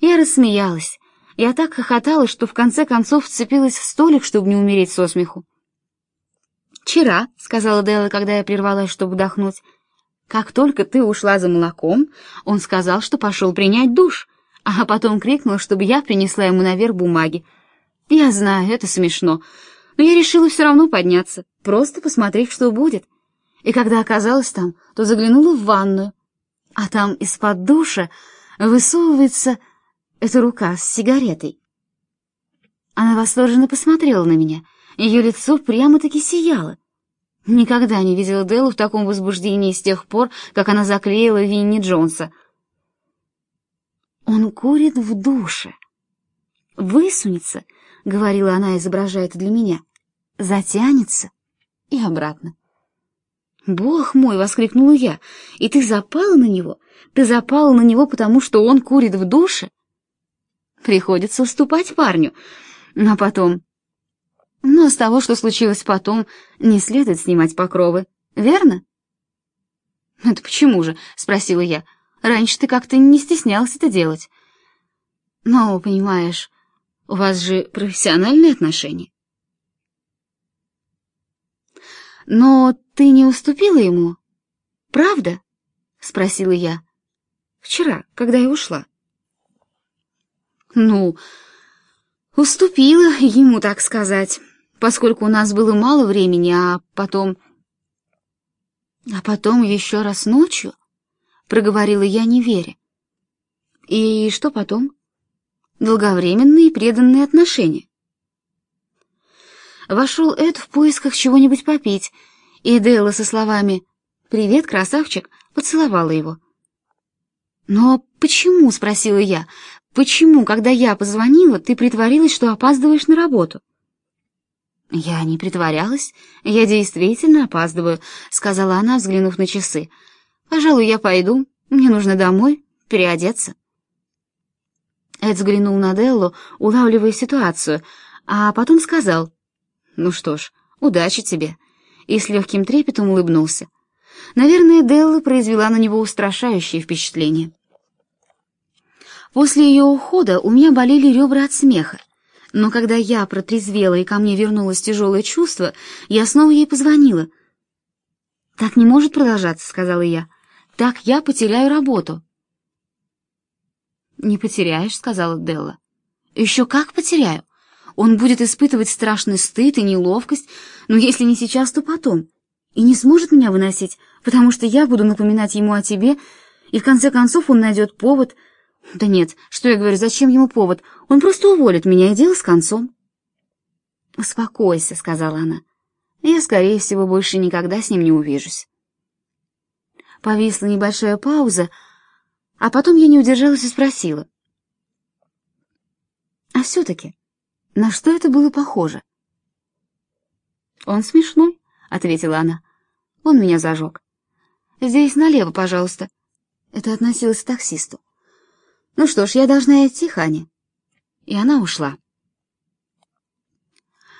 Я рассмеялась. Я так хохотала, что в конце концов вцепилась в столик, чтобы не умереть со смеху. «Вчера», — сказала Делла, когда я прервалась, чтобы вдохнуть, — «как только ты ушла за молоком, он сказал, что пошел принять душ, а потом крикнул, чтобы я принесла ему наверх бумаги. Я знаю, это смешно, но я решила все равно подняться, просто посмотреть, что будет. И когда оказалась там, то заглянула в ванную, а там из-под душа высовывается эта рука с сигаретой. Она восторженно посмотрела на меня, ее лицо прямо-таки сияло. Никогда не видела Деллу в таком возбуждении с тех пор, как она заклеила Винни Джонса. «Он курит в душе. Высунется», — говорила она, изображая это для меня, — «затянется и обратно». «Бог мой!» — воскликнула я. «И ты запала на него? Ты запала на него, потому что он курит в душе?» Приходится уступать парню. А потом... Но с того, что случилось потом, не следует снимать покровы, верно? «Это почему же?» — спросила я. «Раньше ты как-то не стеснялся это делать». «Но, понимаешь, у вас же профессиональные отношения». «Но ты не уступила ему, правда?» — спросила я. «Вчера, когда я ушла». «Ну, уступила ему, так сказать, поскольку у нас было мало времени, а потом...» «А потом еще раз ночью?» — проговорила я, не веря. «И что потом?» «Долговременные преданные отношения». Вошел Эд в поисках чего-нибудь попить, и Дейла со словами «Привет, красавчик!» поцеловала его. «Но почему?» — спросила я. «Почему, когда я позвонила, ты притворилась, что опаздываешь на работу?» «Я не притворялась. Я действительно опаздываю», — сказала она, взглянув на часы. «Пожалуй, я пойду. Мне нужно домой переодеться». Эд взглянул на Деллу, улавливая ситуацию, а потом сказал, «Ну что ж, удачи тебе», и с легким трепетом улыбнулся. Наверное, Делла произвела на него устрашающее впечатление. После ее ухода у меня болели ребра от смеха, но когда я протрезвела и ко мне вернулось тяжелое чувство, я снова ей позвонила. «Так не может продолжаться», — сказала я. «Так я потеряю работу». «Не потеряешь», — сказала Делла. «Еще как потеряю. Он будет испытывать страшный стыд и неловкость, но если не сейчас, то потом. И не сможет меня выносить, потому что я буду напоминать ему о тебе, и в конце концов он найдет повод. Да нет, что я говорю, зачем ему повод? Он просто уволит меня, и дело с концом. «Успокойся», — сказала она. «Я, скорее всего, больше никогда с ним не увижусь». Повисла небольшая пауза, а потом я не удержалась и спросила. «А все-таки, на что это было похоже? «Он смешной», — ответила она. «Он меня зажег. Здесь налево, пожалуйста». Это относилось к таксисту. «Ну что ж, я должна идти, Ханя». И она ушла.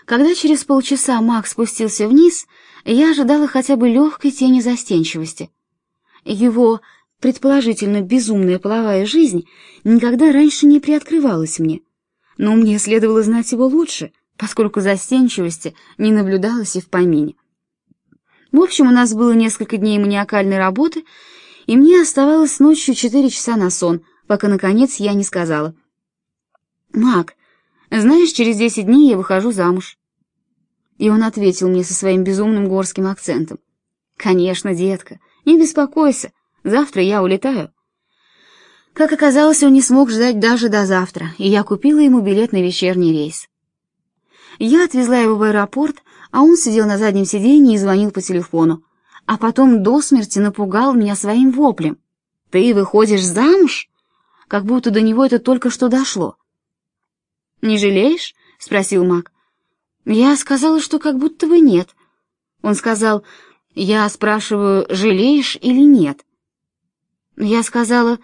Когда через полчаса Макс спустился вниз, я ожидала хотя бы легкой тени застенчивости. Его, предположительно, безумная половая жизнь никогда раньше не приоткрывалась мне но мне следовало знать его лучше, поскольку застенчивости не наблюдалось и в помине. В общем, у нас было несколько дней маниакальной работы, и мне оставалось ночью четыре часа на сон, пока, наконец, я не сказала. «Мак, знаешь, через десять дней я выхожу замуж». И он ответил мне со своим безумным горским акцентом. «Конечно, детка, не беспокойся, завтра я улетаю». Как оказалось, он не смог ждать даже до завтра, и я купила ему билет на вечерний рейс. Я отвезла его в аэропорт, а он сидел на заднем сиденье и звонил по телефону, а потом до смерти напугал меня своим воплем. «Ты выходишь замуж?» Как будто до него это только что дошло. «Не жалеешь?» — спросил Мак. Я сказала, что как будто бы нет. Он сказал, я спрашиваю, жалеешь или нет. Я сказала,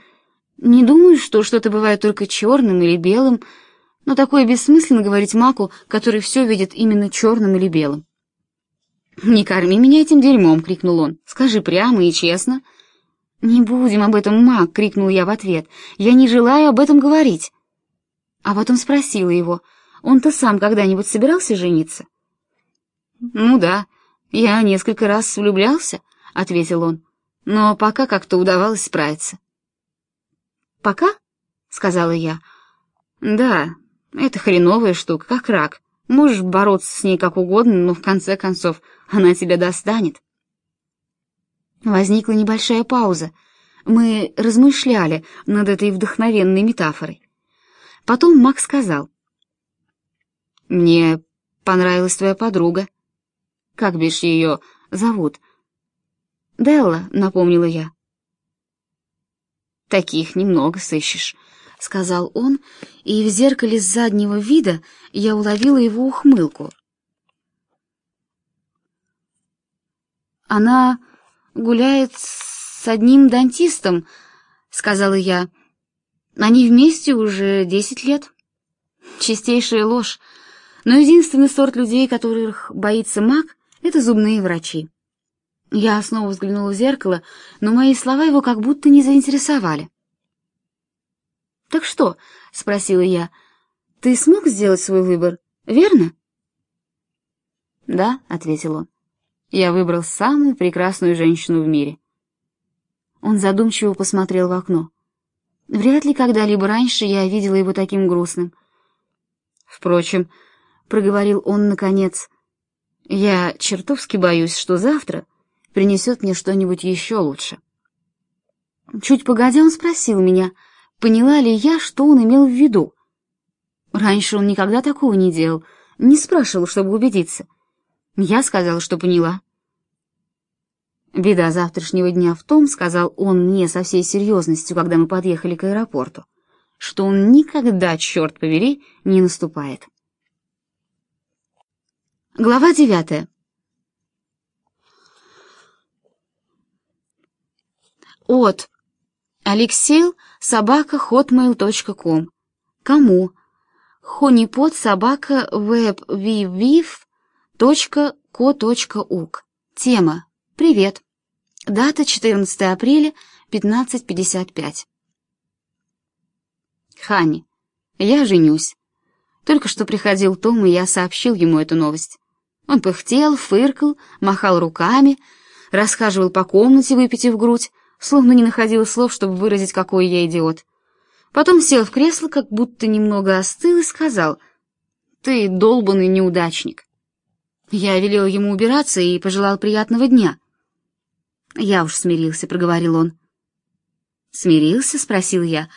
не думаю, что что-то бывает только черным или белым, но такое бессмысленно говорить Маку, который все видит именно черным или белым. «Не корми меня этим дерьмом!» — крикнул он. «Скажи прямо и честно». «Не будем об этом, Мак!» — крикнул я в ответ. «Я не желаю об этом говорить!» А потом спросила его, он-то сам когда-нибудь собирался жениться? «Ну да, я несколько раз влюблялся», — ответил он, «но пока как-то удавалось справиться». «Пока?» — сказала я. «Да, это хреновая штука, как рак. Можешь бороться с ней как угодно, но в конце концов она тебя достанет». Возникла небольшая пауза. Мы размышляли над этой вдохновенной метафорой. Потом Мак сказал. «Мне понравилась твоя подруга. Как бишь ее зовут?» «Делла», — напомнила я. «Таких немного сыщешь», — сказал он, и в зеркале заднего вида я уловила его ухмылку. Она гуляет с одним дантистом», — сказала я. «Они вместе уже десять лет». Чистейшая ложь. Но единственный сорт людей, которых боится маг, — это зубные врачи. Я снова взглянула в зеркало, но мои слова его как будто не заинтересовали. «Так что?» — спросила я. «Ты смог сделать свой выбор, верно?» «Да», — ответил он я выбрал самую прекрасную женщину в мире. Он задумчиво посмотрел в окно. Вряд ли когда-либо раньше я видела его таким грустным. Впрочем, проговорил он наконец, я чертовски боюсь, что завтра принесет мне что-нибудь еще лучше. Чуть погодя он спросил меня, поняла ли я, что он имел в виду. Раньше он никогда такого не делал, не спрашивал, чтобы убедиться — я сказала, что поняла. Беда завтрашнего дня в том, сказал он мне со всей серьезностью, когда мы подъехали к аэропорту, что он никогда, черт побери, не наступает. Глава девятая. От Алексей собака hotmail.com. Кому? Хонипот собака веб .ко.ук. Тема. Привет. Дата 14 апреля, 15.55. Хани, я женюсь. Только что приходил Том, и я сообщил ему эту новость. Он пыхтел, фыркал, махал руками, расхаживал по комнате, выпитив грудь, словно не находил слов, чтобы выразить, какой я идиот. Потом сел в кресло, как будто немного остыл, и сказал, «Ты долбанный неудачник». Я велел ему убираться и пожелал приятного дня. «Я уж смирился», — проговорил он. «Смирился?» — спросил я.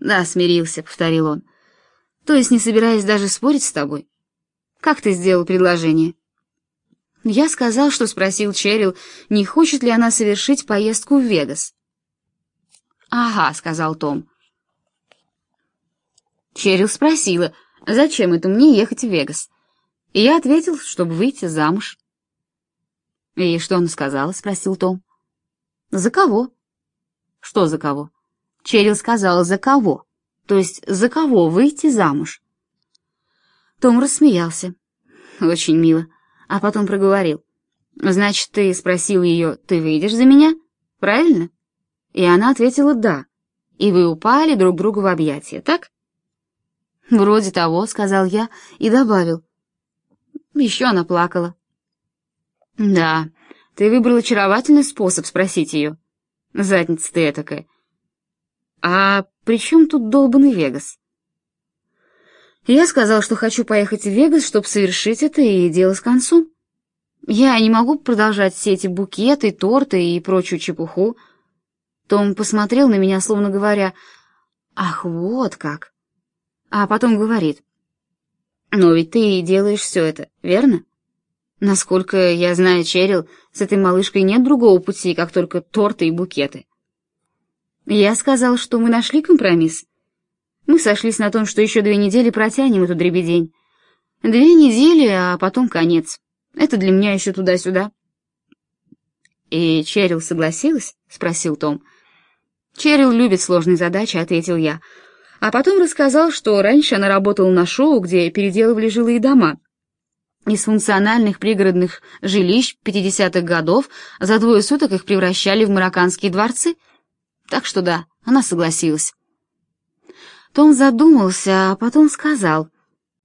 «Да, смирился», — повторил он. «То есть не собираюсь даже спорить с тобой. Как ты сделал предложение?» Я сказал, что спросил Черил, не хочет ли она совершить поездку в Вегас. «Ага», — сказал Том. Черил спросила, зачем это мне ехать в Вегас. И я ответил, чтобы выйти замуж. «И что он сказал?» — спросил Том. «За кого?» «Что за кого?» Черил сказал, «За кого?» То есть, за кого выйти замуж? Том рассмеялся. Очень мило. А потом проговорил. «Значит, ты спросил ее, ты выйдешь за меня? Правильно?» И она ответила «да». И вы упали друг другу в объятия, так? «Вроде того», — сказал я и добавил. Еще она плакала. «Да, ты выбрал очаровательный способ спросить ее. Задница ты этакая. А при чем тут долбанный Вегас?» Я сказал, что хочу поехать в Вегас, чтобы совершить это и дело с концом. Я не могу продолжать все эти букеты, торты и прочую чепуху. Том посмотрел на меня, словно говоря, «Ах, вот как!» А потом говорит, но ведь ты делаешь все это, верно? Насколько я знаю, Черил, с этой малышкой нет другого пути, как только торты и букеты. Я сказал, что мы нашли компромисс. Мы сошлись на том, что еще две недели протянем эту дребедень. Две недели, а потом конец. Это для меня еще туда-сюда. «И Черил согласилась?» — спросил Том. «Черил любит сложные задачи», — ответил я. А потом рассказал, что раньше она работала на шоу, где переделывали жилые дома. Из функциональных пригородных жилищ 50-х годов за двое суток их превращали в марокканские дворцы. Так что да, она согласилась. Том задумался, а потом сказал,